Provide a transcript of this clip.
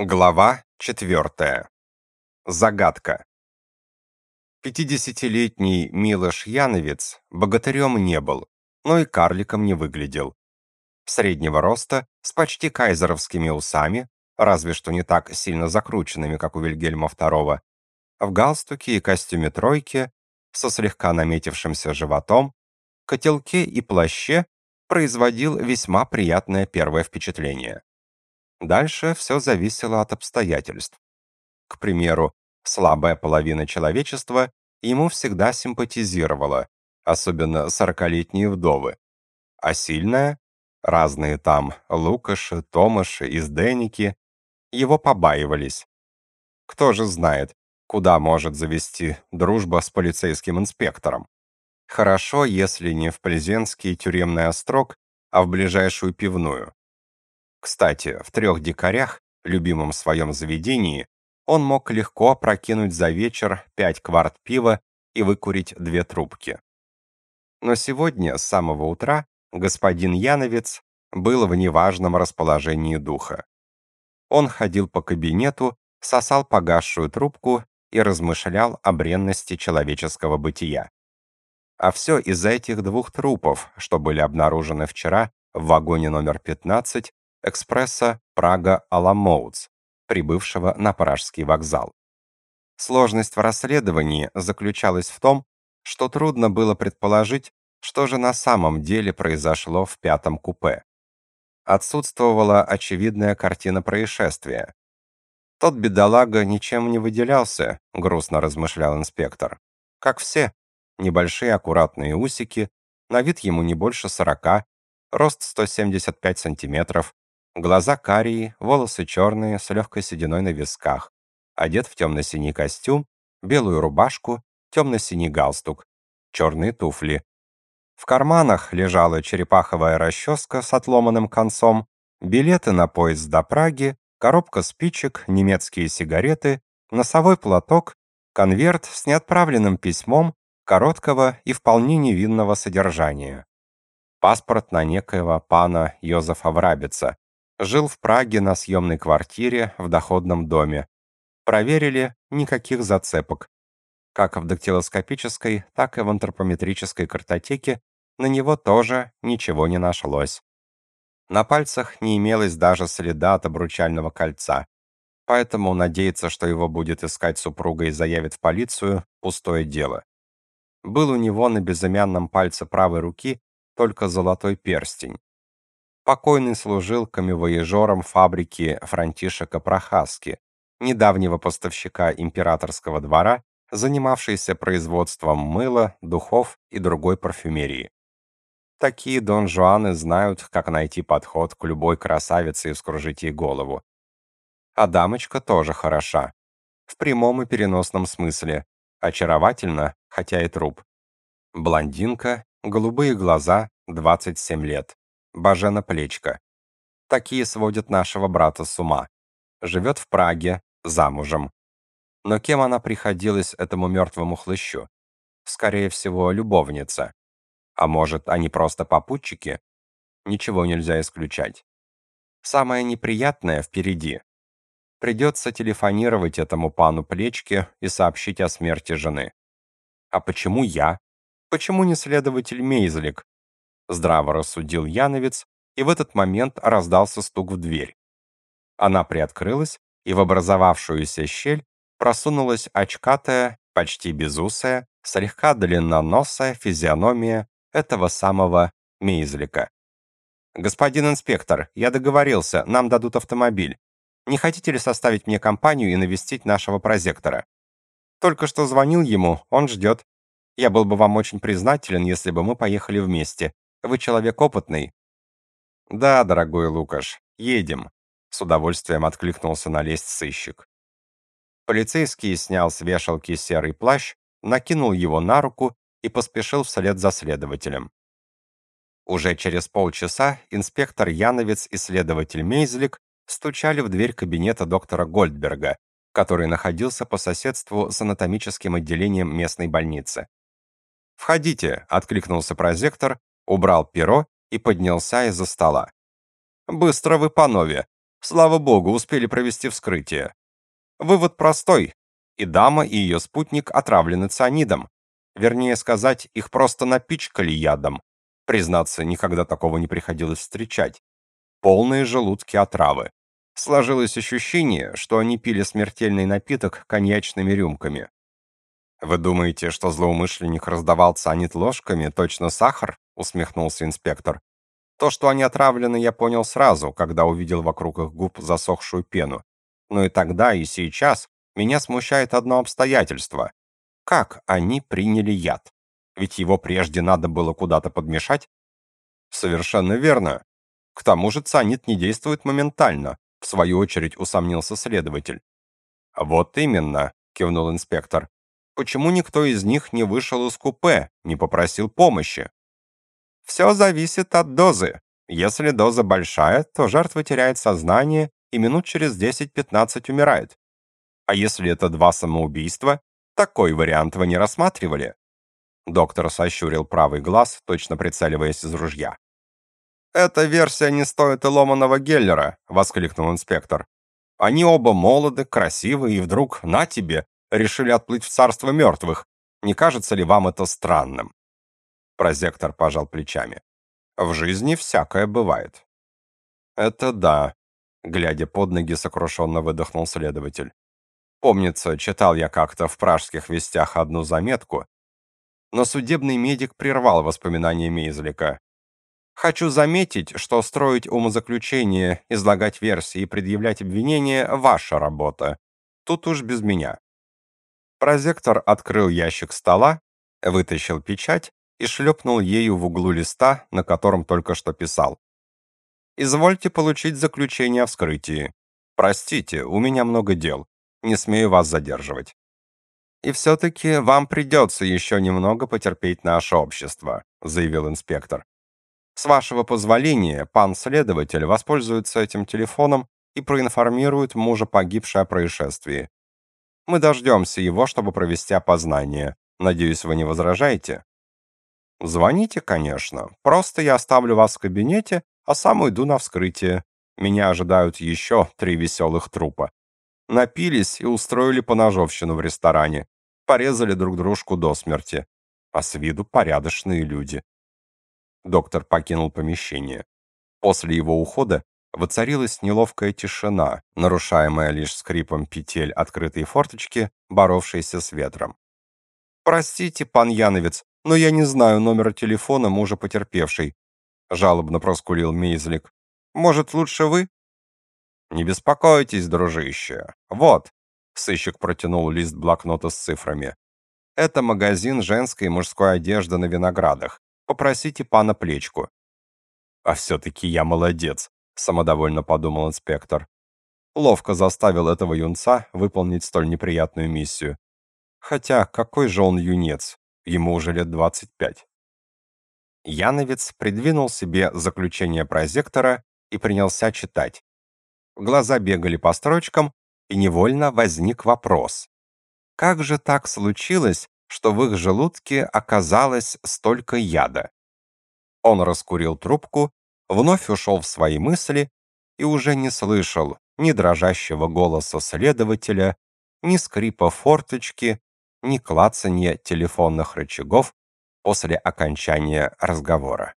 Глава 4. Загадка. Пятидесятилетний Милош Яновец богатырем не был, но и карликом не выглядел. Среднего роста, с почти кайзеровскими усами, разве что не так сильно закрученными, как у Вильгельма II, в галстуке и костюме тройки, со слегка наметившимся животом, котелке и плаще производил весьма приятное первое впечатление. Дальше все зависело от обстоятельств. К примеру, слабая половина человечества ему всегда симпатизировала, особенно сорокалетние вдовы. А сильная, разные там Лукаши, Томаши, Изденники, его побаивались. Кто же знает, куда может завести дружба с полицейским инспектором? Хорошо, если не в Плезенский тюремный острог, а в ближайшую пивную. Кстати, в трех дикарях, любимом своем заведении, он мог легко прокинуть за вечер пять кварт пива и выкурить две трубки. Но сегодня, с самого утра, господин Яновец был в неважном расположении духа. Он ходил по кабинету, сосал погасшую трубку и размышлял о бренности человеческого бытия. А все из-за этих двух трупов, что были обнаружены вчера в вагоне номер 15 экспресса Прага-Аламоутс, прибывшего на Пражский вокзал. Сложность в расследовании заключалась в том, что трудно было предположить, что же на самом деле произошло в пятом купе. Отсутствовала очевидная картина происшествия. Тот бедолага ничем не выделялся, грустно размышлял инспектор. Как все, небольшие аккуратные усики, на вид ему не больше сорока, рост 175 сантиметров, Глаза карие, волосы черные, с легкой сединой на висках. Одет в темно-синий костюм, белую рубашку, темно-синий галстук, черные туфли. В карманах лежала черепаховая расческа с отломанным концом, билеты на поезд до Праги, коробка спичек, немецкие сигареты, носовой платок, конверт с неотправленным письмом короткого и вполне невинного содержания. Паспорт на некоего пана Йозефа Врабица, Жил в Праге на съемной квартире в доходном доме. Проверили, никаких зацепок. Как в дактилоскопической, так и в антропометрической картотеке на него тоже ничего не нашлось. На пальцах не имелось даже следа от обручального кольца. Поэтому надеяться, что его будет искать супруга и заявит в полицию, пустое дело. Был у него на безымянном пальце правой руки только золотой перстень. Покойный служил камевояжером фабрики Франтишека Прохаски, недавнего поставщика императорского двора, занимавшийся производством мыла, духов и другой парфюмерии. Такие Дон Жуаны знают, как найти подход к любой красавице и вскружить ей голову. А дамочка тоже хороша. В прямом и переносном смысле. Очаровательна, хотя и труп. Блондинка, голубые глаза, 27 лет. Бажена Плечка. Такие сводят нашего брата с ума. Живет в Праге, замужем. Но кем она приходилась этому мертвому хлыщу? Скорее всего, любовница. А может, они просто попутчики? Ничего нельзя исключать. Самое неприятное впереди. Придется телефонировать этому пану Плечке и сообщить о смерти жены. А почему я? Почему не следователь Мейзлик, Здраво рассудил Яновец, и в этот момент раздался стук в дверь. Она приоткрылась, и в образовавшуюся щель просунулась очкатая, почти безусая, слегка длинноносая физиономия этого самого Мейзлика. «Господин инспектор, я договорился, нам дадут автомобиль. Не хотите ли составить мне компанию и навестить нашего прозектора? Только что звонил ему, он ждет. Я был бы вам очень признателен, если бы мы поехали вместе. Вы человек опытный». «Да, дорогой Лукаш, едем», — с удовольствием откликнулся на лесть сыщик. Полицейский снял с вешалки серый плащ, накинул его на руку и поспешил вслед за следователем. Уже через полчаса инспектор Яновец и следователь Мейзлик стучали в дверь кабинета доктора Гольдберга, который находился по соседству с анатомическим отделением местной больницы. «Входите», — откликнулся прозектор убрал перо и поднялся из-за стола. «Быстро вы, панове! Слава богу, успели провести вскрытие. Вывод простой. И дама, и ее спутник отравлены цианидом. Вернее сказать, их просто напичкали ядом. Признаться, никогда такого не приходилось встречать. Полные желудки отравы. Сложилось ощущение, что они пили смертельный напиток коньячными рюмками. «Вы думаете, что злоумышленник раздавал цианид ложками, точно сахар?» — усмехнулся инспектор. «То, что они отравлены, я понял сразу, когда увидел вокруг их губ засохшую пену. Но и тогда, и сейчас меня смущает одно обстоятельство. Как они приняли яд? Ведь его прежде надо было куда-то подмешать?» «Совершенно верно. К тому же цианид не действует моментально», — в свою очередь усомнился следователь. «Вот именно», — кивнул инспектор. Почему никто из них не вышел из купе, не попросил помощи? Все зависит от дозы. Если доза большая, то жертва теряет сознание и минут через 10-15 умирает. А если это два самоубийства, такой вариант вы не рассматривали? Доктор сощурил правый глаз, точно прицеливаясь из ружья. «Эта версия не стоит и ломаного Геллера», — воскликнул инспектор. «Они оба молоды, красивы, и вдруг, на тебе, решили отплыть в царство мертвых. Не кажется ли вам это странным?» Прозектор пожал плечами. «В жизни всякое бывает». «Это да», — глядя под ноги, сокрушенно выдохнул следователь. «Помнится, читал я как-то в пражских вестях одну заметку, но судебный медик прервал воспоминания Мейзлика. Хочу заметить, что строить умозаключения, излагать версии и предъявлять обвинения – ваша работа. Тут уж без меня. Прозектор открыл ящик стола, вытащил печать и шлепнул ею в углу листа, на котором только что писал. «Извольте получить заключение о вскрытии. Простите, у меня много дел. Не смею вас задерживать. И все-таки вам придется еще немного потерпеть наше общество», заявил инспектор. «С вашего позволения, пан следователь воспользуется этим телефоном и проинформирует мужа погибшей о происшествии. Мы дождемся его, чтобы провести опознание. Надеюсь, вы не возражаете? Звоните, конечно. Просто я оставлю вас в кабинете, а сам уйду на вскрытие. Меня ожидают еще три веселых трупа. Напились и устроили поножовщину в ресторане. Порезали друг дружку до смерти. А с виду порядочные люди. Доктор покинул помещение. После его ухода Воцарилась неловкая тишина, нарушаемая лишь скрипом петель открытой форточки, боровшейся с ветром. «Простите, пан Яновец, но я не знаю номера телефона мужа потерпевшей», жалобно проскулил Мейзлик. «Может, лучше вы?» «Не беспокойтесь, дружище. Вот». Сыщик протянул лист блокнота с цифрами. «Это магазин женской и мужской одежды на Виноградах. Попросите пана Плечку». «А все-таки я молодец», самодовольно подумал инспектор. Ловко заставил этого юнца выполнить столь неприятную миссию. Хотя, какой же он юнец? Ему уже лет 25. Яновец придвинул себе заключение прозектора и принялся читать. Глаза бегали по строчкам, и невольно возник вопрос. Как же так случилось, что в их желудке оказалось столько яда? Он раскурил трубку вновь ушел в свои мысли и уже не слышал ни дрожащего голоса следователя, ни скрипа форточки, ни клацанья телефонных рычагов после окончания разговора.